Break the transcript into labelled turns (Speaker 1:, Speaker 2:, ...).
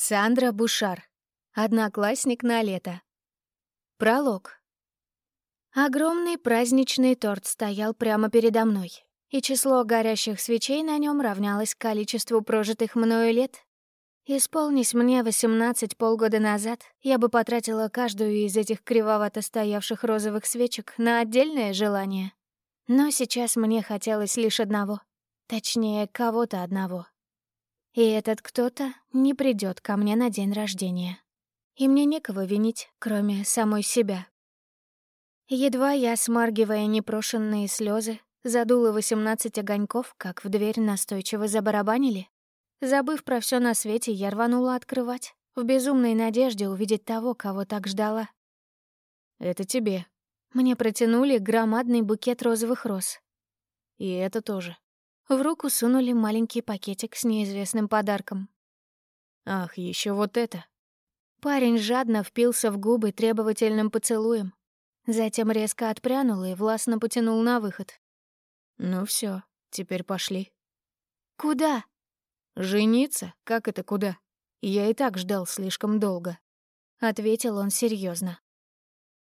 Speaker 1: Сандра Бушар. Одноклассник на лето. Пролог. Огромный праздничный торт стоял прямо передо мной, и число горящих свечей на нем равнялось количеству прожитых мною лет. Исполнись мне 18 полгода назад, я бы потратила каждую из этих кривовато стоявших розовых свечек на отдельное желание. Но сейчас мне хотелось лишь одного. Точнее, кого-то одного. И этот кто-то не придет ко мне на день рождения. И мне некого винить, кроме самой себя. Едва я, смаргивая непрошенные слезы, задула восемнадцать огоньков, как в дверь настойчиво забарабанили. Забыв про все на свете, я рванула открывать, в безумной надежде увидеть того, кого так ждала.
Speaker 2: «Это тебе».
Speaker 1: Мне протянули громадный букет розовых роз.
Speaker 2: «И это тоже».
Speaker 1: В руку сунули маленький пакетик с неизвестным подарком.
Speaker 2: «Ах, еще вот это!»
Speaker 1: Парень жадно впился в губы требовательным поцелуем. Затем резко отпрянул и властно потянул на выход.
Speaker 2: «Ну все, теперь пошли».
Speaker 1: «Куда?»
Speaker 2: «Жениться? Как это куда? Я и так ждал слишком долго», —
Speaker 1: ответил он серьезно.